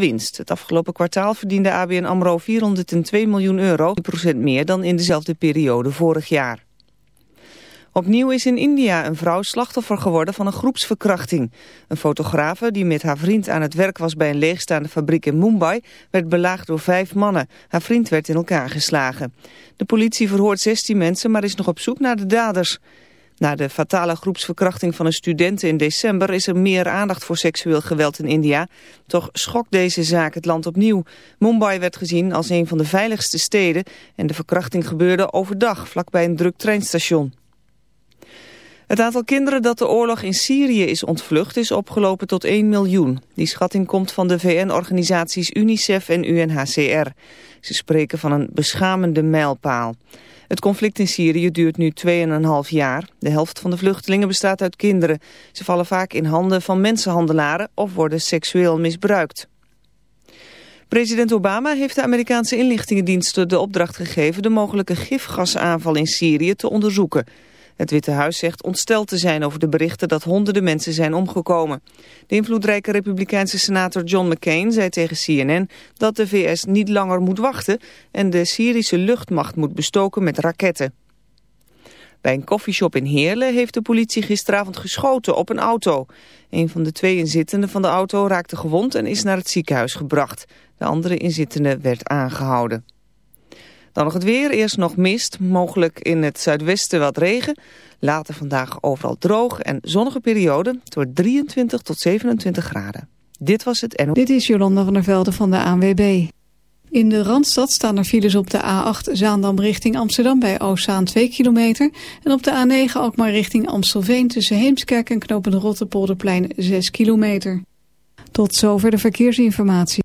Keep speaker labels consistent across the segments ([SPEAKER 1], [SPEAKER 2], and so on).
[SPEAKER 1] winst. Het afgelopen kwartaal verdiende ABN AMRO 402 miljoen euro, 10% meer dan in dezelfde periode vorig jaar. Opnieuw is in India een vrouw slachtoffer geworden van een groepsverkrachting. Een fotografe die met haar vriend aan het werk was bij een leegstaande fabriek in Mumbai... werd belaagd door vijf mannen. Haar vriend werd in elkaar geslagen. De politie verhoort 16 mensen, maar is nog op zoek naar de daders. Na de fatale groepsverkrachting van een student in december is er meer aandacht voor seksueel geweld in India. Toch schokt deze zaak het land opnieuw. Mumbai werd gezien als een van de veiligste steden en de verkrachting gebeurde overdag vlakbij een druk treinstation. Het aantal kinderen dat de oorlog in Syrië is ontvlucht is opgelopen tot 1 miljoen. Die schatting komt van de VN-organisaties UNICEF en UNHCR. Ze spreken van een beschamende mijlpaal. Het conflict in Syrië duurt nu 2,5 jaar. De helft van de vluchtelingen bestaat uit kinderen. Ze vallen vaak in handen van mensenhandelaren of worden seksueel misbruikt. President Obama heeft de Amerikaanse inlichtingendiensten de opdracht gegeven de mogelijke gifgasaanval in Syrië te onderzoeken. Het Witte Huis zegt ontsteld te zijn over de berichten dat honderden mensen zijn omgekomen. De invloedrijke republikeinse senator John McCain zei tegen CNN dat de VS niet langer moet wachten en de Syrische luchtmacht moet bestoken met raketten. Bij een koffieshop in Heerlen heeft de politie gisteravond geschoten op een auto. Een van de twee inzittenden van de auto raakte gewond en is naar het ziekenhuis gebracht. De andere inzittende werd aangehouden. Dan nog het weer. Eerst nog mist, mogelijk in het zuidwesten wat regen. Later vandaag overal droog en zonnige periode. Wordt 23 tot 27 graden. Dit was het NO.
[SPEAKER 2] Dit is Jolanda van der Velde van de ANWB. In de Randstad staan er files op de A8 Zaandam richting Amsterdam bij Oostzaan 2 kilometer. En op de A9 ook maar richting Amstelveen tussen Heemskerk en Knopen de Rotterpolderplein 6 kilometer. Tot zover de verkeersinformatie.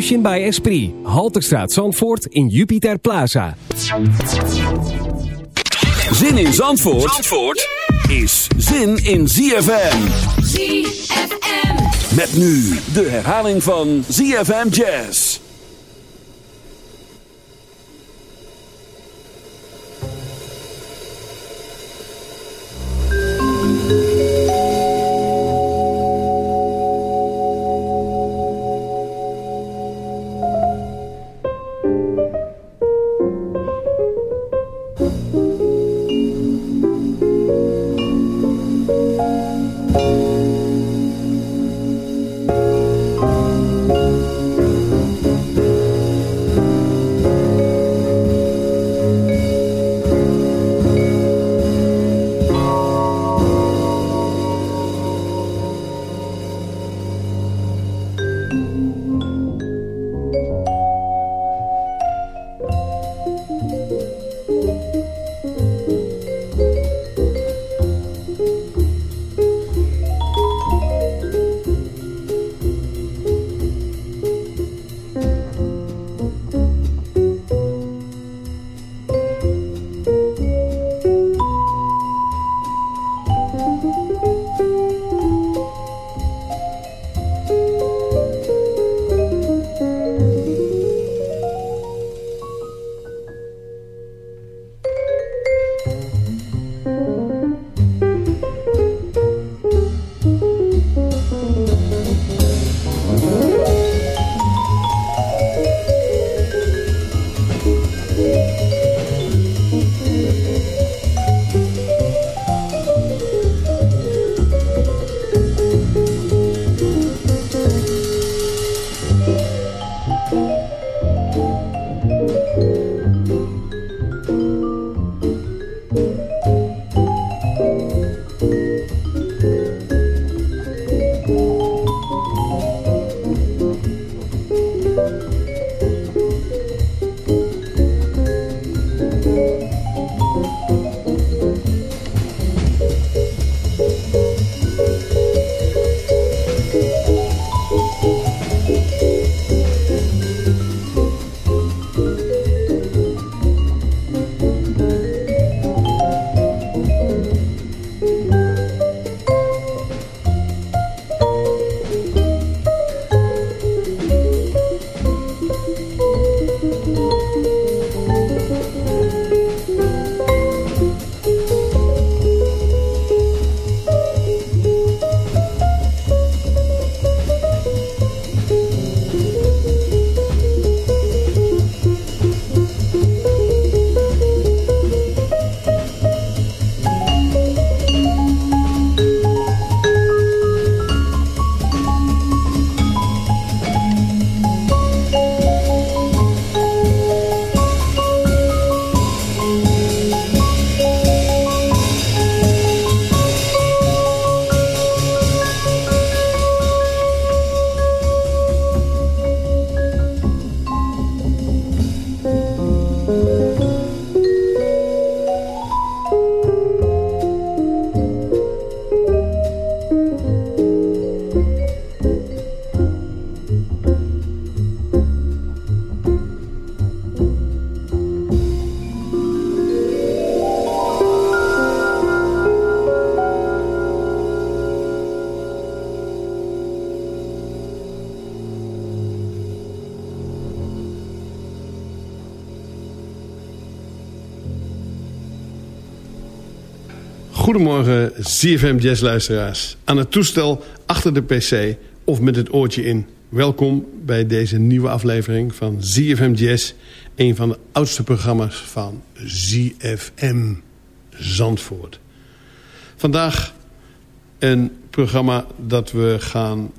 [SPEAKER 3] Emotion by Esprit.
[SPEAKER 4] Halterstraat Zandvoort in Jupiter Plaza. Zin in Zandvoort, Zandvoort is zin in ZFM.
[SPEAKER 3] ZFM.
[SPEAKER 4] Met nu de herhaling van ZFM Jazz.
[SPEAKER 5] ZFM Jazzluisteraars. Aan het toestel achter de pc of met het oortje in. Welkom bij deze nieuwe aflevering van ZFM Jazz. Een van de oudste programma's van ZFM Zandvoort. Vandaag een programma dat we gaan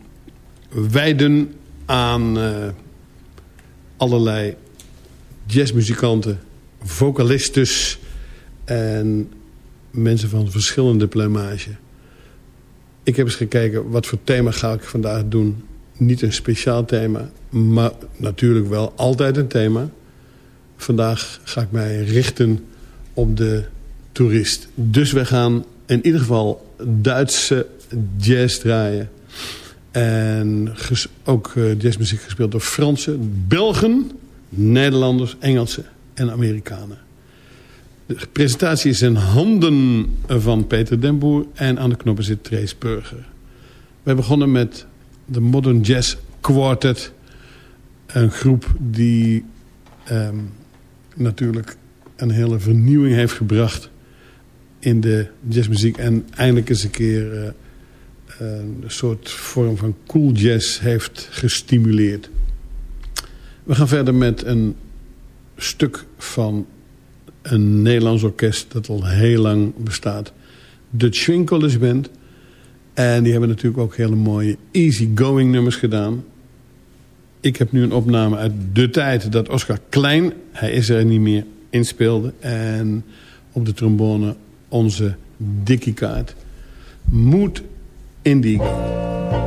[SPEAKER 5] wijden aan uh, allerlei jazzmuzikanten, vocalistes en mensen van verschillende plumage. Ik heb eens gekeken wat voor thema ga ik vandaag doen. Niet een speciaal thema, maar natuurlijk wel altijd een thema. Vandaag ga ik mij richten op de toerist. Dus we gaan in ieder geval Duitse jazz draaien. En ook eh, jazzmuziek gespeeld door Fransen, Belgen, Nederlanders, Engelsen en Amerikanen. De presentatie is in handen van Peter Den Boer en aan de knoppen zit Trace Burger. We begonnen met de Modern Jazz Quartet. Een groep die um, natuurlijk een hele vernieuwing heeft gebracht in de jazzmuziek. En eindelijk eens een keer uh, een soort vorm van cool jazz heeft gestimuleerd. We gaan verder met een stuk van een Nederlands orkest dat al heel lang bestaat. De Schwinkelers Band. En die hebben natuurlijk ook hele mooie easy-going nummers gedaan. Ik heb nu een opname uit de tijd dat Oscar Klein, hij is er niet meer, inspeelde. En op de trombone onze Dickie Kaart. Mood Indigo.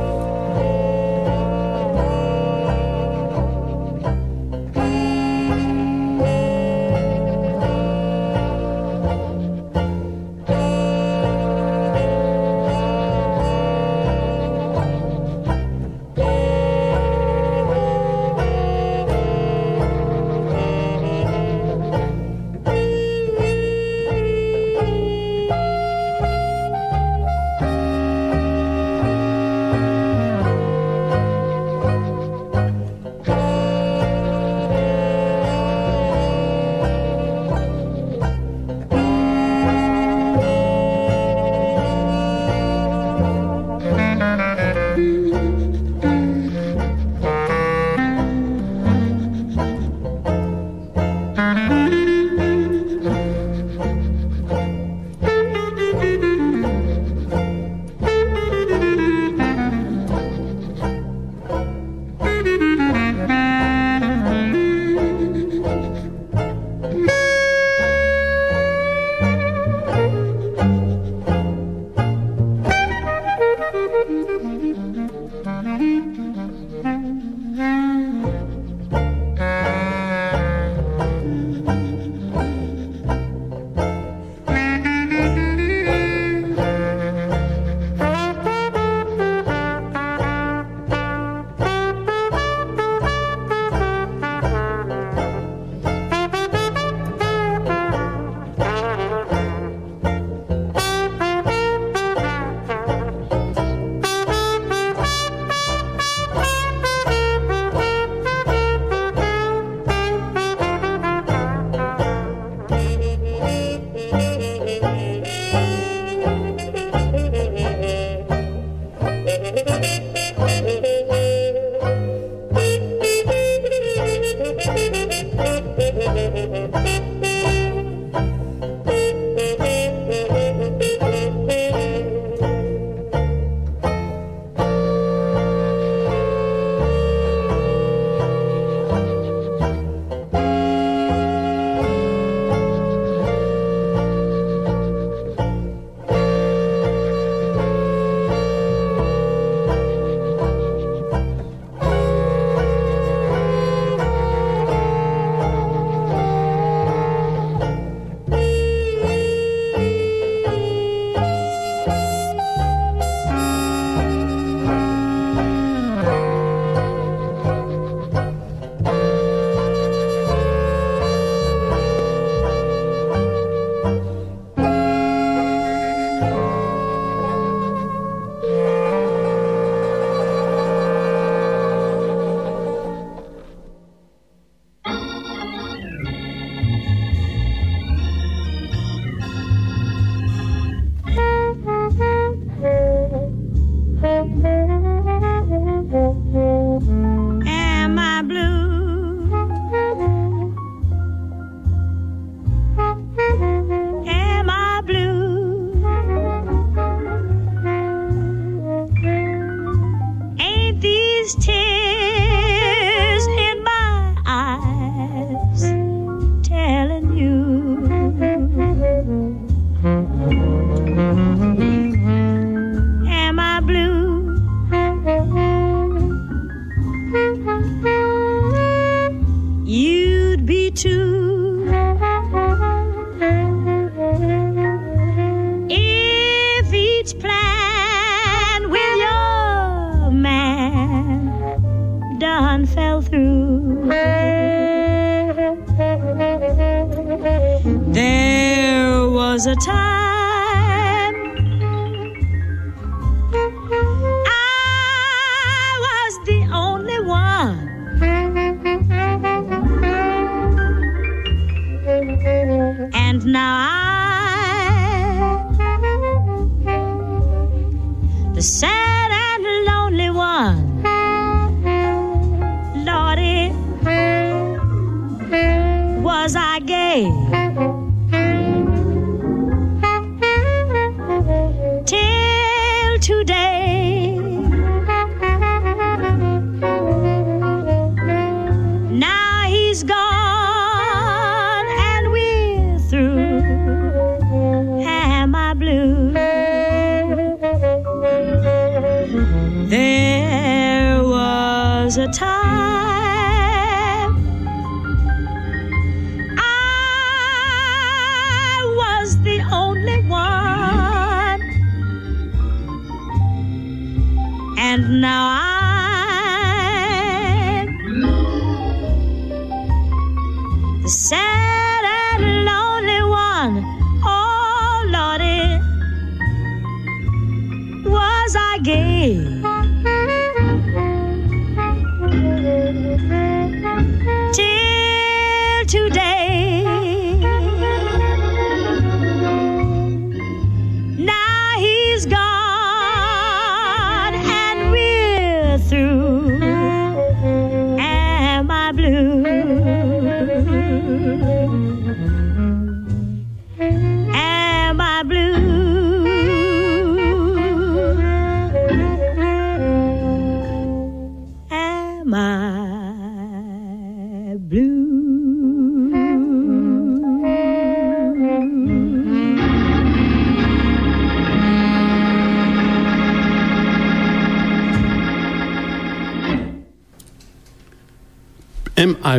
[SPEAKER 6] Was I gay?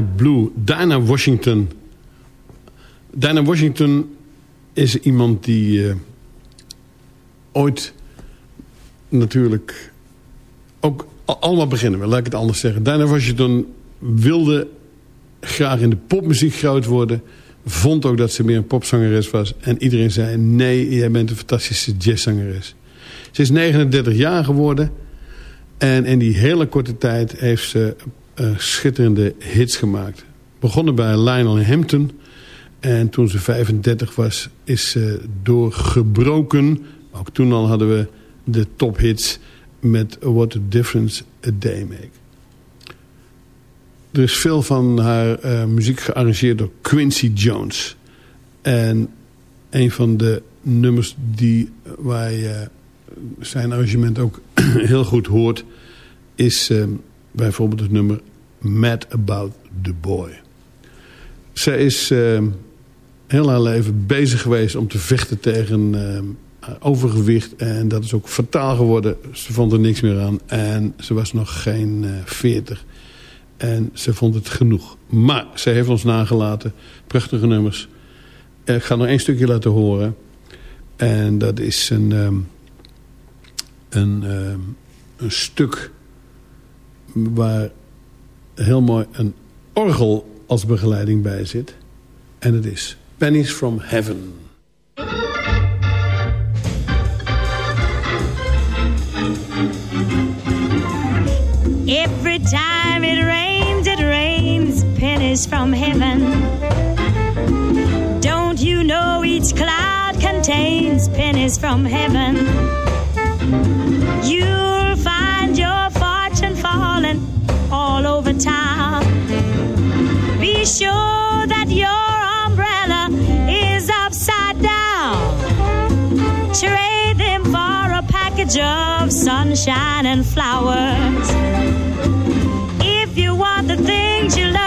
[SPEAKER 6] Blue?
[SPEAKER 5] Dinah Washington. Dinah Washington is iemand die eh, ooit natuurlijk ook allemaal beginnen we, laat ik het anders zeggen. Dinah Washington wilde graag in de popmuziek groot worden. Vond ook dat ze meer een popzangeres was. En iedereen zei, nee, jij bent een fantastische jazzzangeres. Ze is 39 jaar geworden. En in die hele korte tijd heeft ze eh, schitterende hits gemaakt. Begonnen bij Lionel Hampton. En toen ze 35 was, is ze doorgebroken. Ook toen al hadden we de tophits met What a Difference a Day Make. Er is veel van haar eh, muziek gearrangeerd door Quincy Jones. En een van de nummers die, waar je zijn arrangement ook heel goed hoort... is eh, bijvoorbeeld het nummer Mad About the Boy. Zij is eh, heel haar leven bezig geweest om te vechten tegen haar overgewicht. En dat is ook fataal geworden. Ze vond er niks meer aan. En ze was nog geen eh, veertig. en ze vond het genoeg. Maar ze heeft ons nagelaten. Prachtige nummers. Eh, Ik ga nog één stukje laten horen. En dat is een, ehm, een, een stuk waar heel mooi een orgel als begeleiding bij zit. En het is Pennies from Heaven.
[SPEAKER 6] Every time it rains, it rains pennies from heaven. Don't you know each cloud contains pennies from heaven? You'll find your fortune falling all over town. Be sure that your umbrella is upside down. Trade them for a package of sunshine and flowers. If you want the things you love,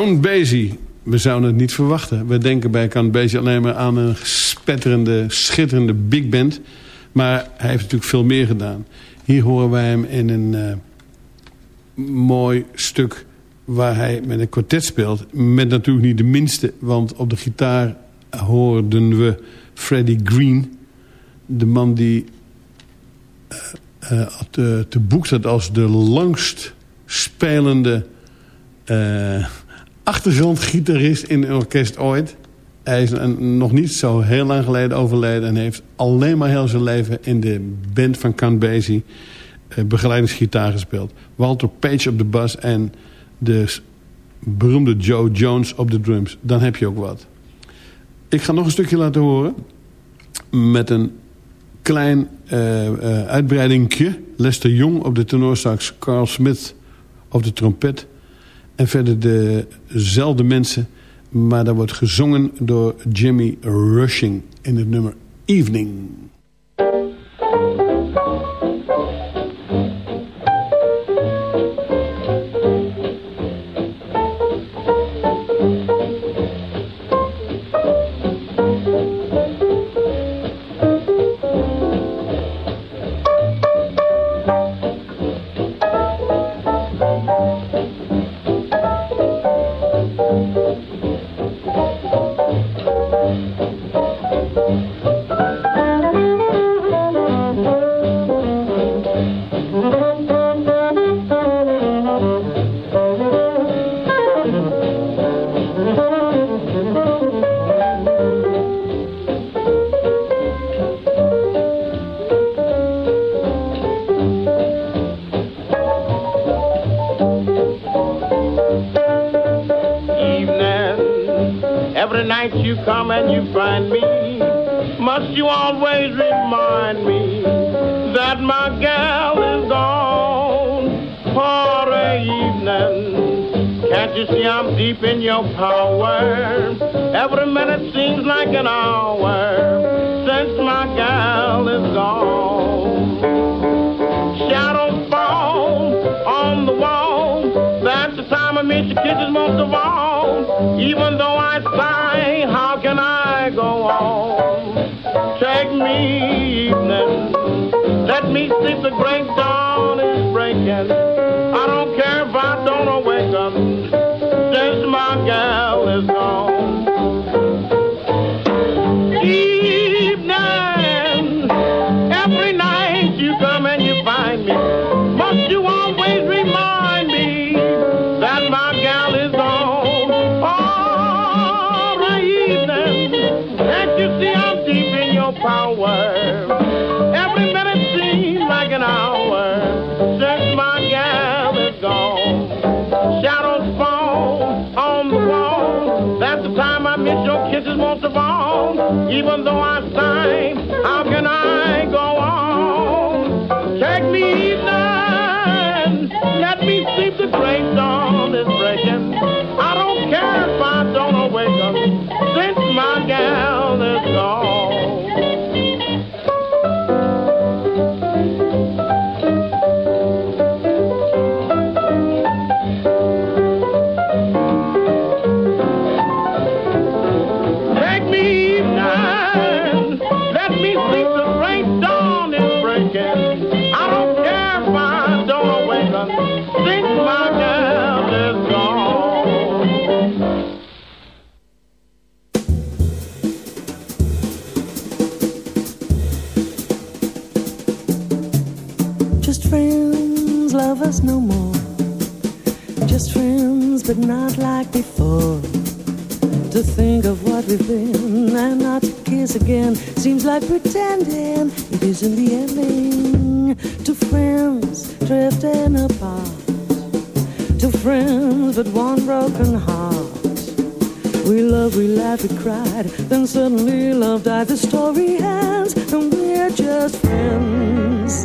[SPEAKER 5] Count. We zouden het niet verwachten. We denken bij Count Basie alleen maar aan een spetterende, schitterende big band. Maar hij heeft natuurlijk veel meer gedaan. Hier horen wij hem in een eh, mooi stuk waar hij met een kwartet speelt. Met natuurlijk niet de minste, want op de gitaar hoorden we Freddie Green. De man die eh, eh, te, te boek staat als de langst spelende achtergrondgitarist in een orkest ooit. Hij is een- nog niet zo heel lang geleden overleden... en heeft alleen maar heel zijn leven in de band van Count Basie... eh, begeleidingsgitaar gespeeld. Walter Page op de bas en de beroemde Joe Jones op de drums. Dan heb je ook wat. Ik ga nog een stukje laten horen... met een klein eh uitbreidingje. Lester Jong op de tenorsax, Carl Smith op de trompet. En verder dezelfde mensen, maar dat wordt gezongen door Jimmy Rushing in het nummer Evening.
[SPEAKER 7] Even though I sigh,
[SPEAKER 8] but not like before. To think of what we've been and not to kiss again seems like pretending it isn't the ending. To friends, drifting apart. To friends, but one broken heart. We love, we laugh, we cried. Then suddenly love died. The story ends, and we're just friends.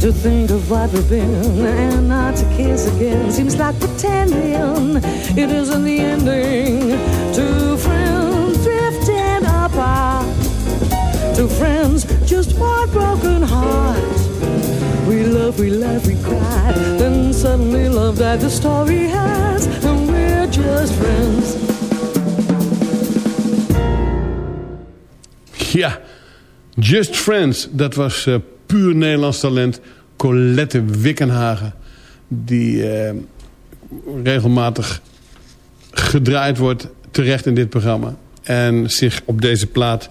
[SPEAKER 8] To think of what we've been and not to kiss again seems like pretending it isn't the ending. Two friends drifting apart. Two friends, just one broken heart. We love, we laugh, we cry. Then suddenly love died, the story has, and we're just friends.
[SPEAKER 5] Ja, Just Friends. Dat was eh, puur Nederlands talent. Colette Wickenhagen. Die eh, regelmatig gedraaid wordt terecht in dit programma. En zich op deze plaat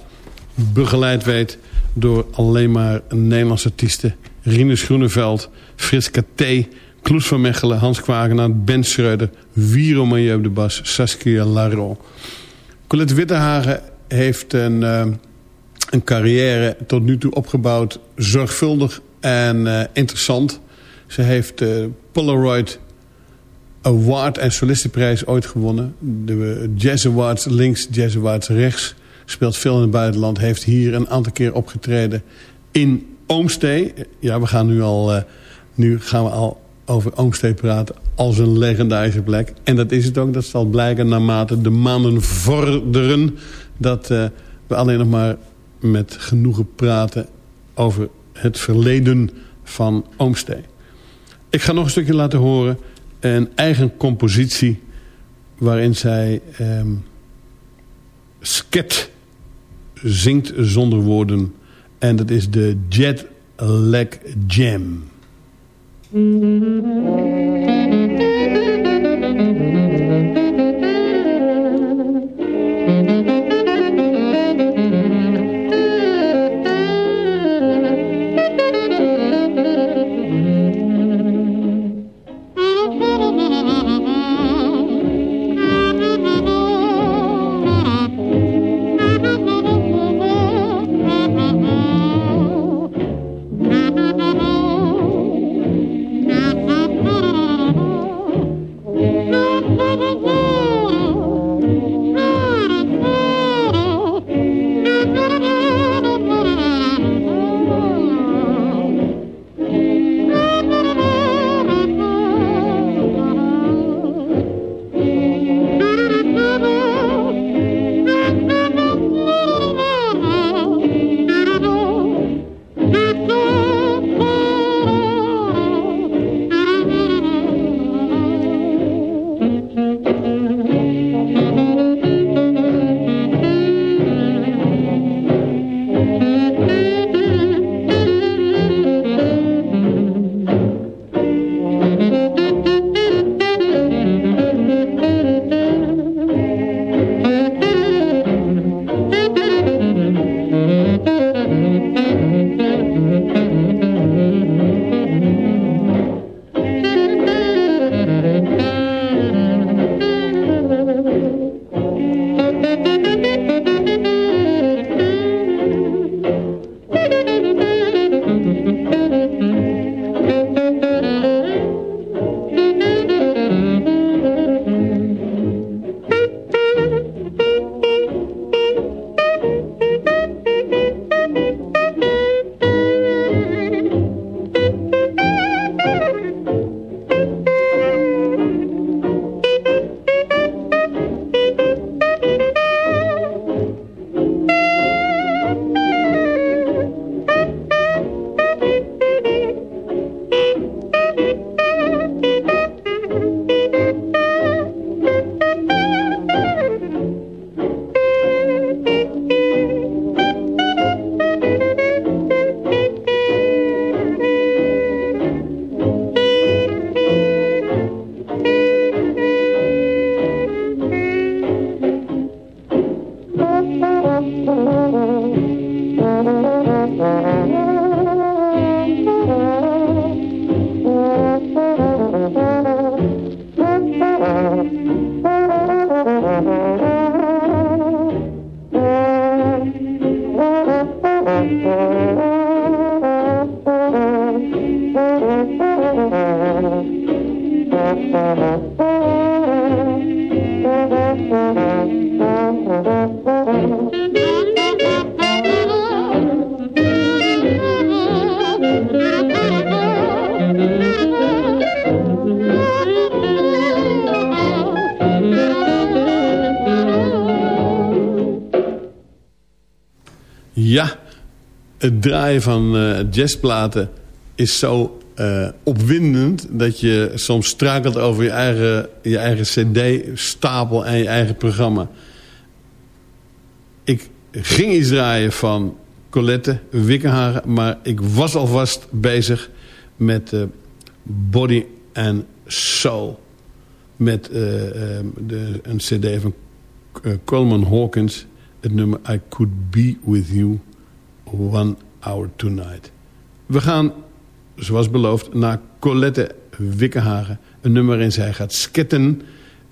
[SPEAKER 5] begeleid weet door alleen maar Nederlandse artiesten. Rinus Groeneveld, Frits Katé, Kloes van Mechelen, Hans Kwagenaar, Ben Schreuder, Wiro de bas, Saskia Larro. Colette Wittenhagen heeft een, eh, een carrière tot nu toe opgebouwd, zorgvuldig en eh, interessant. Ze heeft de Polaroid Award en Solistenprijs ooit gewonnen. De Jazz Awards links, Jazz Awards rechts. Speelt veel in het buitenland. Heeft hier een aantal keer opgetreden in Oomstee. Ja, we gaan nu al... eh, nu gaan we al over Oomstee praten als een legendarische plek. En dat is het ook. Dat zal blijken naarmate de maanden vorderen... dat eh, we alleen nog maar met genoegen praten over het verleden van Oomstee. Ik ga nog een stukje laten horen. Een eigen compositie waarin zij ehm, sket zingt zonder woorden. En dat is de Jet Lag Jam.
[SPEAKER 8] Het draaien van eh, jazzplaten is zo eh, opwindend... dat je soms struikelt over je eigen, je eigen cd-stapel en je eigen programma. Ik ging iets draaien van Colette Wickenhagen... maar ik was alvast bezig met eh, Body and Soul. Met de, een cd van Coleman Hawkins. Het nummer I Could Be With You One Hour Tonight. We gaan, zoals beloofd, naar Colette Wickenhagen. Een nummer waarin zij gaat sketten.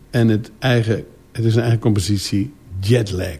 [SPEAKER 8] En het, eigen, het is een eigen compositie, Jetlag.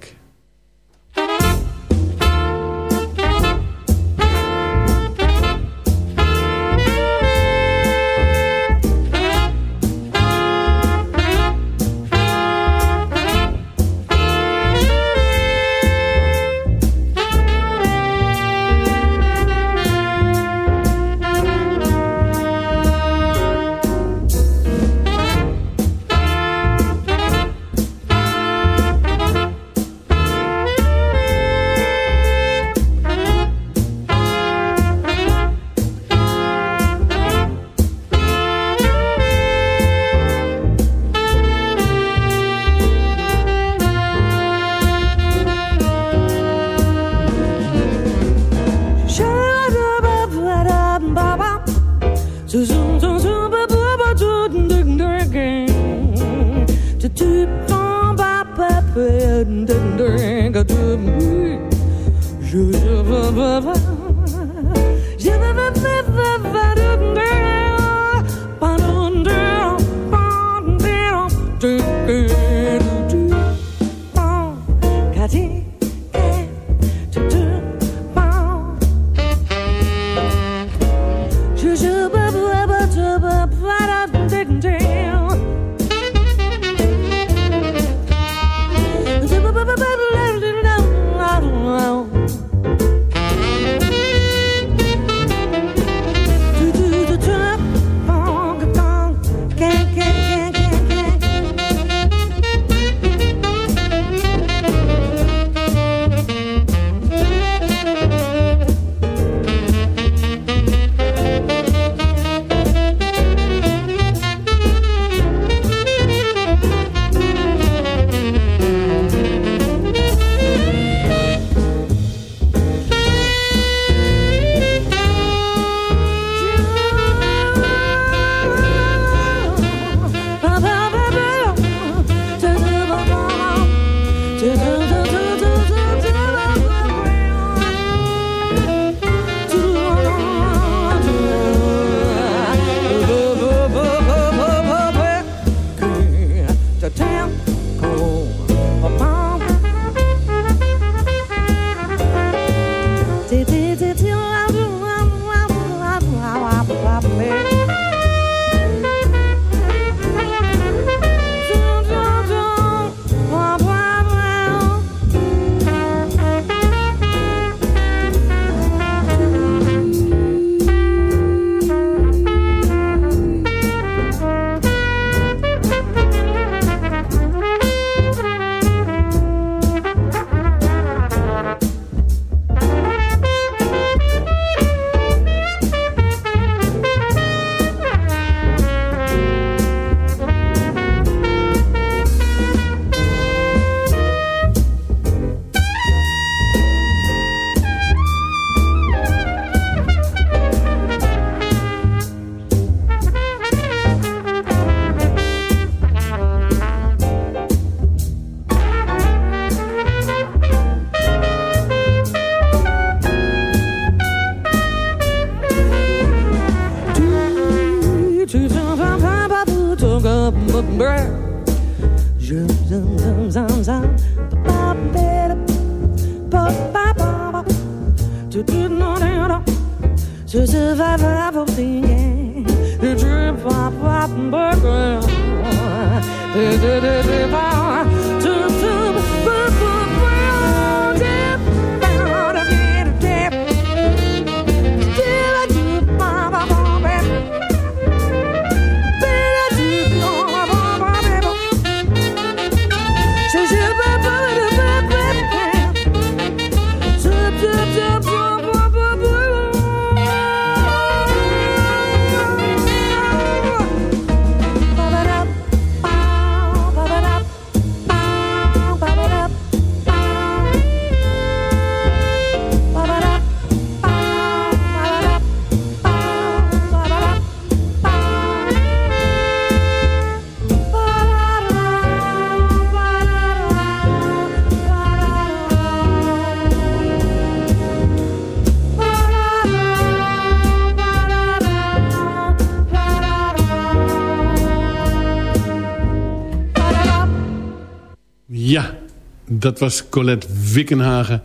[SPEAKER 5] Dat was Colette Wickenhagen.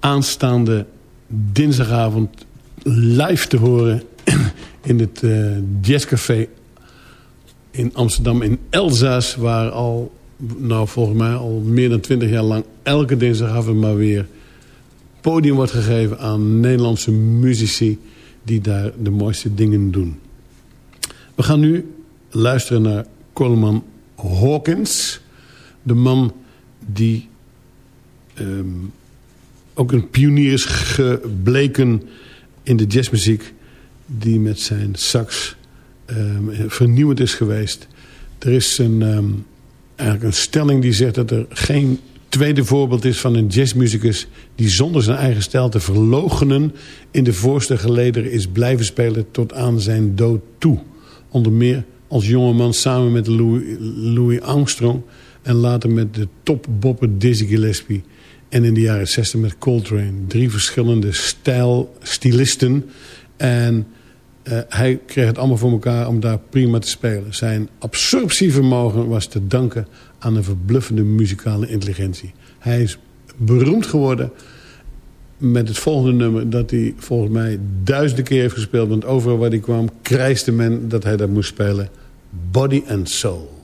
[SPEAKER 5] Aanstaande dinsdagavond live te horen in het eh, jazzcafé in Amsterdam in Elzas. Waar al, nou volgens mij al meer dan twintig jaar lang elke dinsdagavond maar weer podium wordt gegeven aan Nederlandse muzici die daar de mooiste dingen doen. We gaan nu luisteren naar Coleman Hawkins. De man die ehm, ook een pionier is gebleken in de jazzmuziek. Die met zijn sax ehm, vernieuwend is geweest. Er is een, ehm, eigenlijk een stelling die zegt dat er geen tweede voorbeeld is van een jazzmuzikus... die zonder zijn eigen stijl te verlogenen... in de voorste gelederen is blijven spelen tot aan zijn dood toe. Onder meer als jongeman samen met Louis, Louis Armstrong... en later met de topbopper Dizzy Gillespie... en in de jaren 60 met Coltrane. Drie verschillende stijl, stylisten... en uh, hij kreeg het allemaal voor elkaar om daar prima te spelen. Zijn absorptievermogen was te danken aan een verbluffende muzikale intelligentie. Hij is beroemd geworden met het volgende nummer... dat hij volgens mij duizenden keer heeft gespeeld. Want overal waar hij kwam krijste men dat hij dat moest spelen. Body and Soul.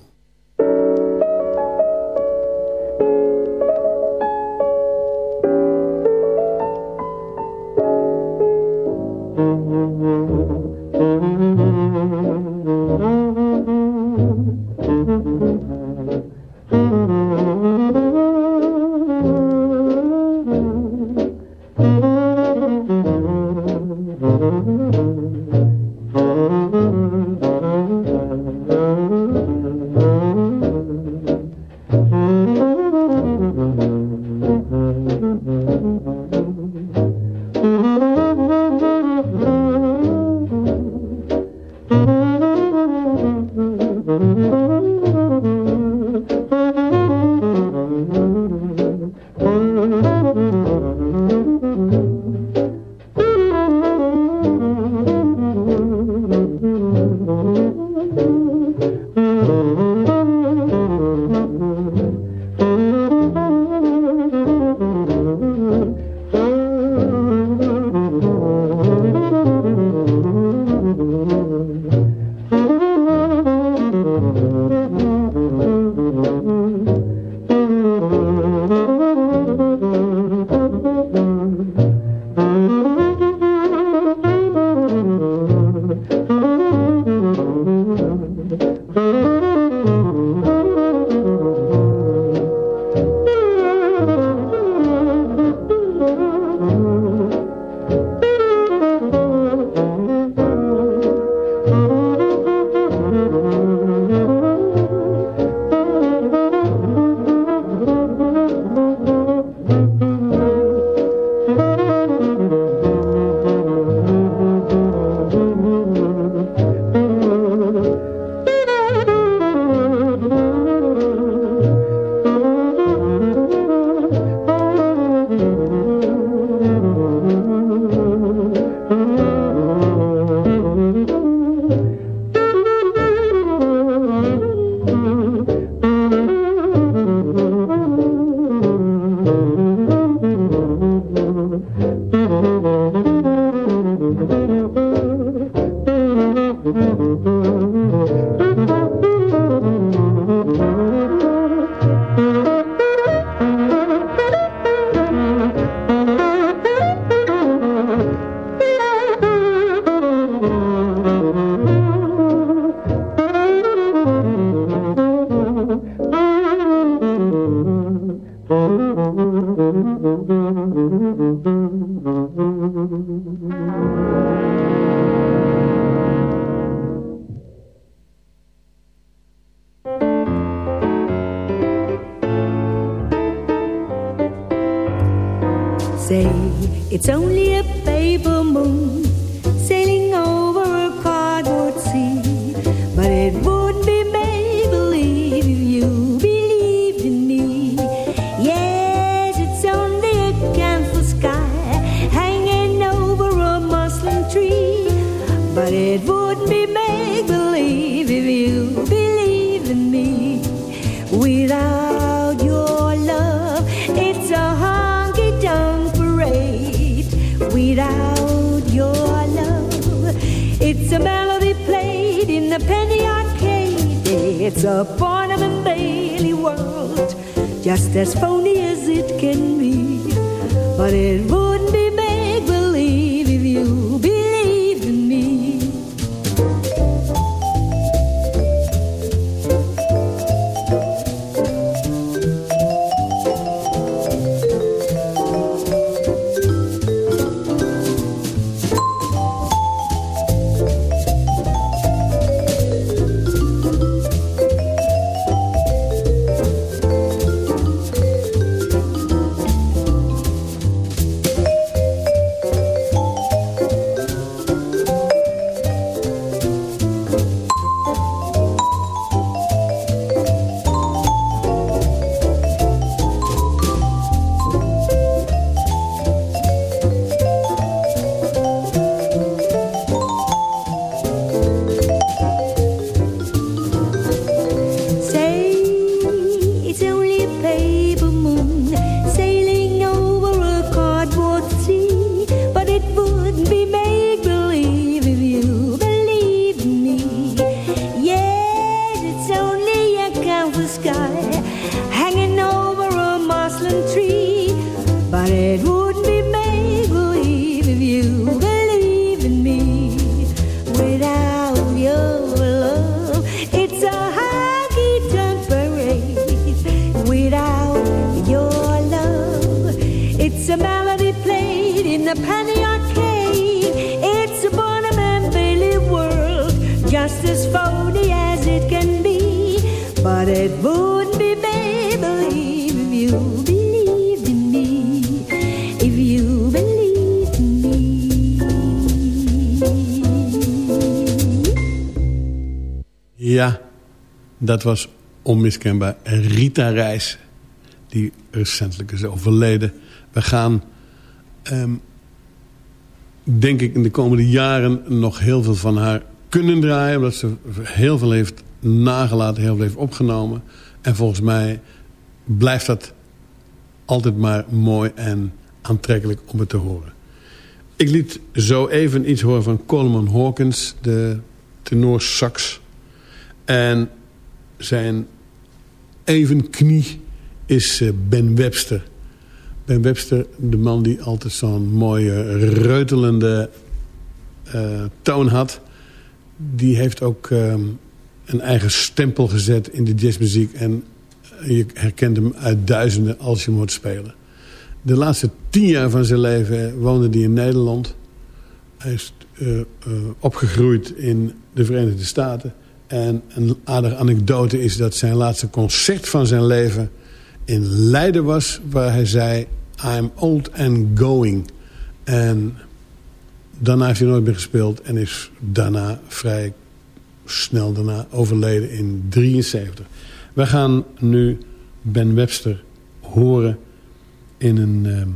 [SPEAKER 9] But it wouldn't be make believe if you believe in me. Without your love, it's a honky tonk parade. Without your love, it's a melody played in a penny arcade. It's a Barnum of and Bailey world, just as phony as it can be. But it would But it wouldn't be made believe if you believed in me. If you believed in me.
[SPEAKER 5] Ja, dat was onmiskenbaar Rita Reis. Die recentelijk is overleden. We gaan, ehm, denk ik, in de komende jaren nog heel veel van haar kunnen draaien. Omdat ze heel veel heeft nagelaten, heel heeft opgenomen. En volgens mij blijft dat altijd maar mooi en aantrekkelijk om het te horen. Ik liet zo even iets horen van Coleman Hawkins, de tenor sax. En zijn evenknie is eh, Ben Webster. Ben Webster, de man die altijd zo'n mooie reutelende eh, toon had... die heeft ook ehm, een eigen stempel gezet in de jazzmuziek... en je herkent hem uit duizenden als je hem hoort spelen. De laatste tien jaar van zijn leven woonde hij in Nederland. Hij is eh, eh, opgegroeid in de Verenigde Staten... En een aardige anekdote is dat zijn laatste concert van zijn leven in Leiden was. Waar hij zei, I'm old and going. En daarna heeft hij nooit meer gespeeld. En is daarna vrij snel daarna overleden in 73. We gaan nu Ben Webster horen in een ehm,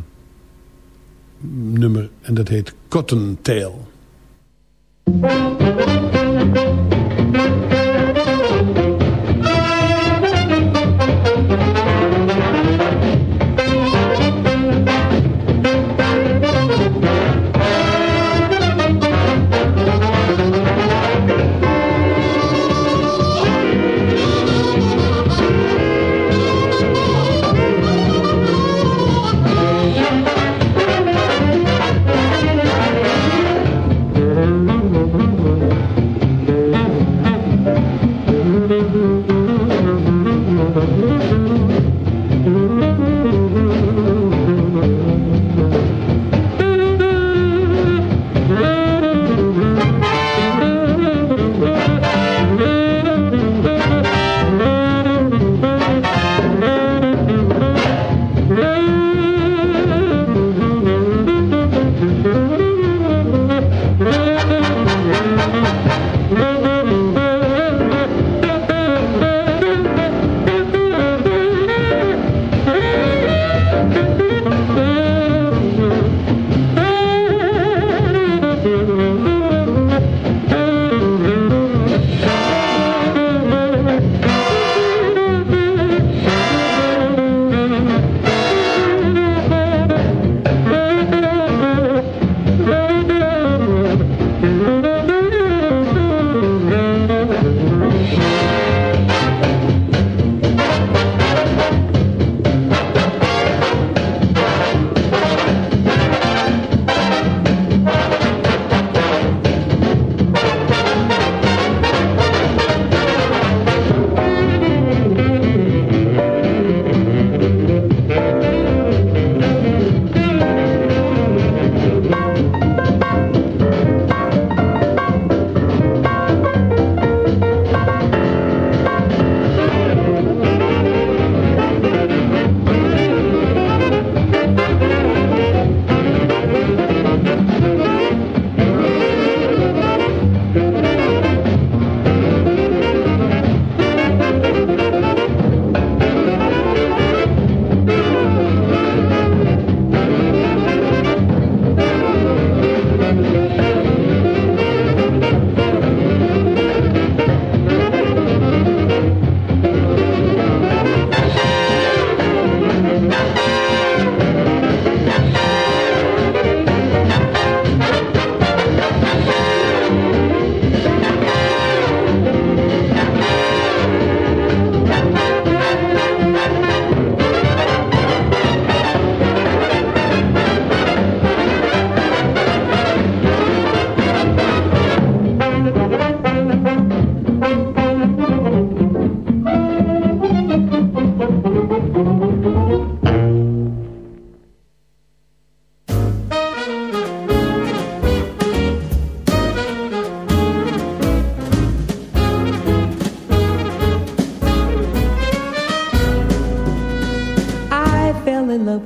[SPEAKER 5] nummer. En dat heet Cotton Tail.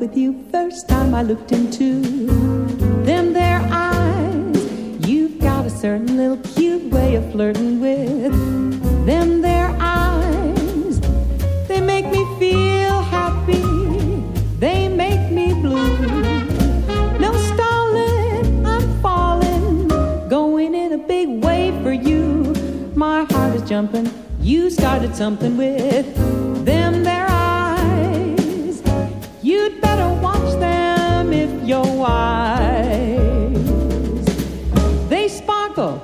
[SPEAKER 10] With you first time I looked into them their eyes. You've got a certain little cute way of flirting with them their eyes. They make me feel happy. They make me blue. No stalling, I'm falling, going in a big way for you. My heart is jumping. You started something with They sparkle,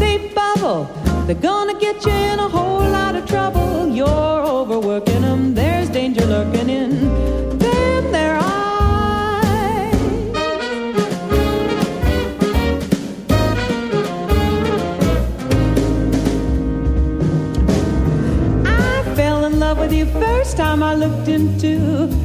[SPEAKER 10] they bubble. They're gonna get you in a whole lot of trouble. You're overworking them. There's danger lurking in them their eyes. I fell in love with you first time I looked into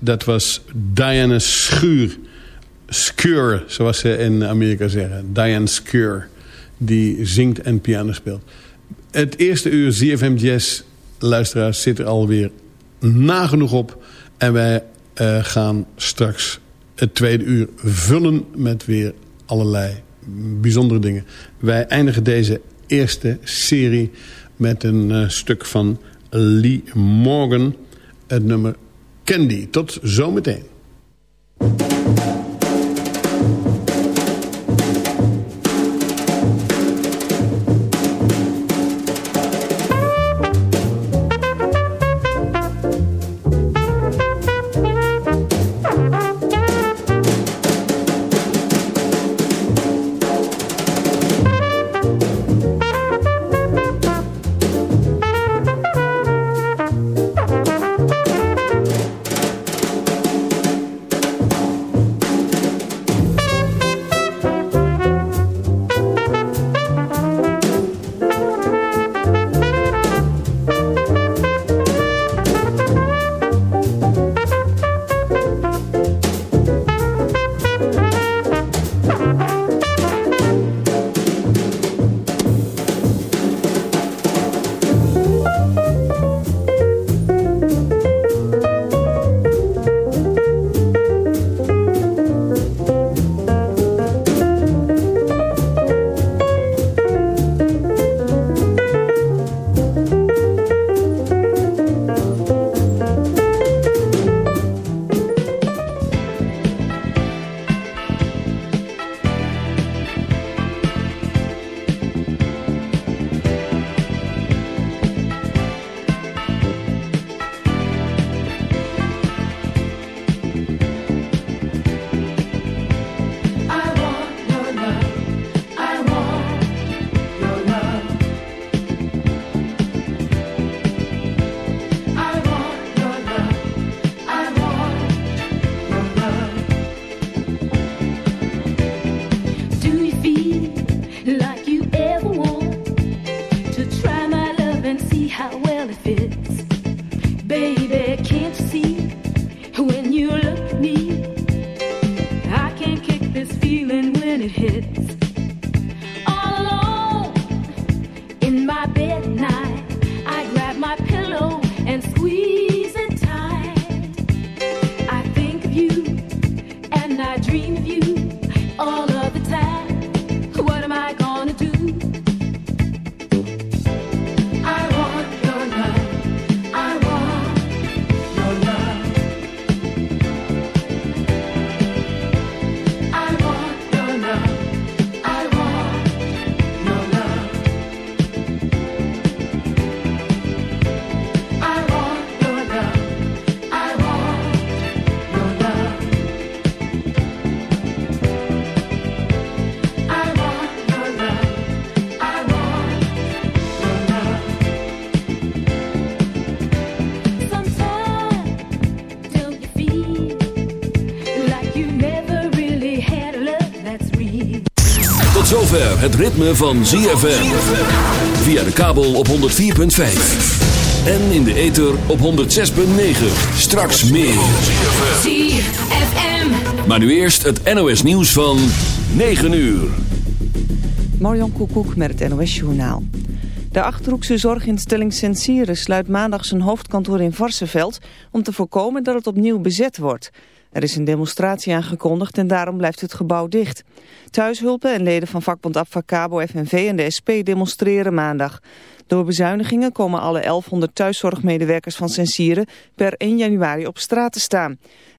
[SPEAKER 5] dat was Diana Schuur. Skur, zoals ze in Amerika zeggen. Diane Skur, die zingt en piano speelt. Het eerste uur ZFM Jazz, luisteraars, zit er alweer nagenoeg op. En wij eh, gaan straks het tweede uur vullen met weer allerlei bijzondere dingen. Wij eindigen deze eerste serie met een eh, stuk van Lee Morgan. Het nummer Candy. Tot zometeen.
[SPEAKER 3] to try. Het ritme van ZFM. Via de kabel op 104.5. En in de ether op 106.9. Straks meer.
[SPEAKER 11] ZFM.
[SPEAKER 3] Maar nu eerst het NOS nieuws van 9 uur.
[SPEAKER 1] Marjan Koekoek met het NOS Journaal. De Achterhoekse zorginstelling Sensieren sluit maandag zijn hoofdkantoor in Varsenveld... om te voorkomen dat het opnieuw bezet wordt. Er is een demonstratie aangekondigd en daarom blijft het gebouw dicht. Thuishulpen en leden van vakbond Abfacabo, FNV en de SP demonstreren maandag. Door bezuinigingen komen alle 1100 thuiszorgmedewerkers van Sensieren per 1 januari op straat te staan.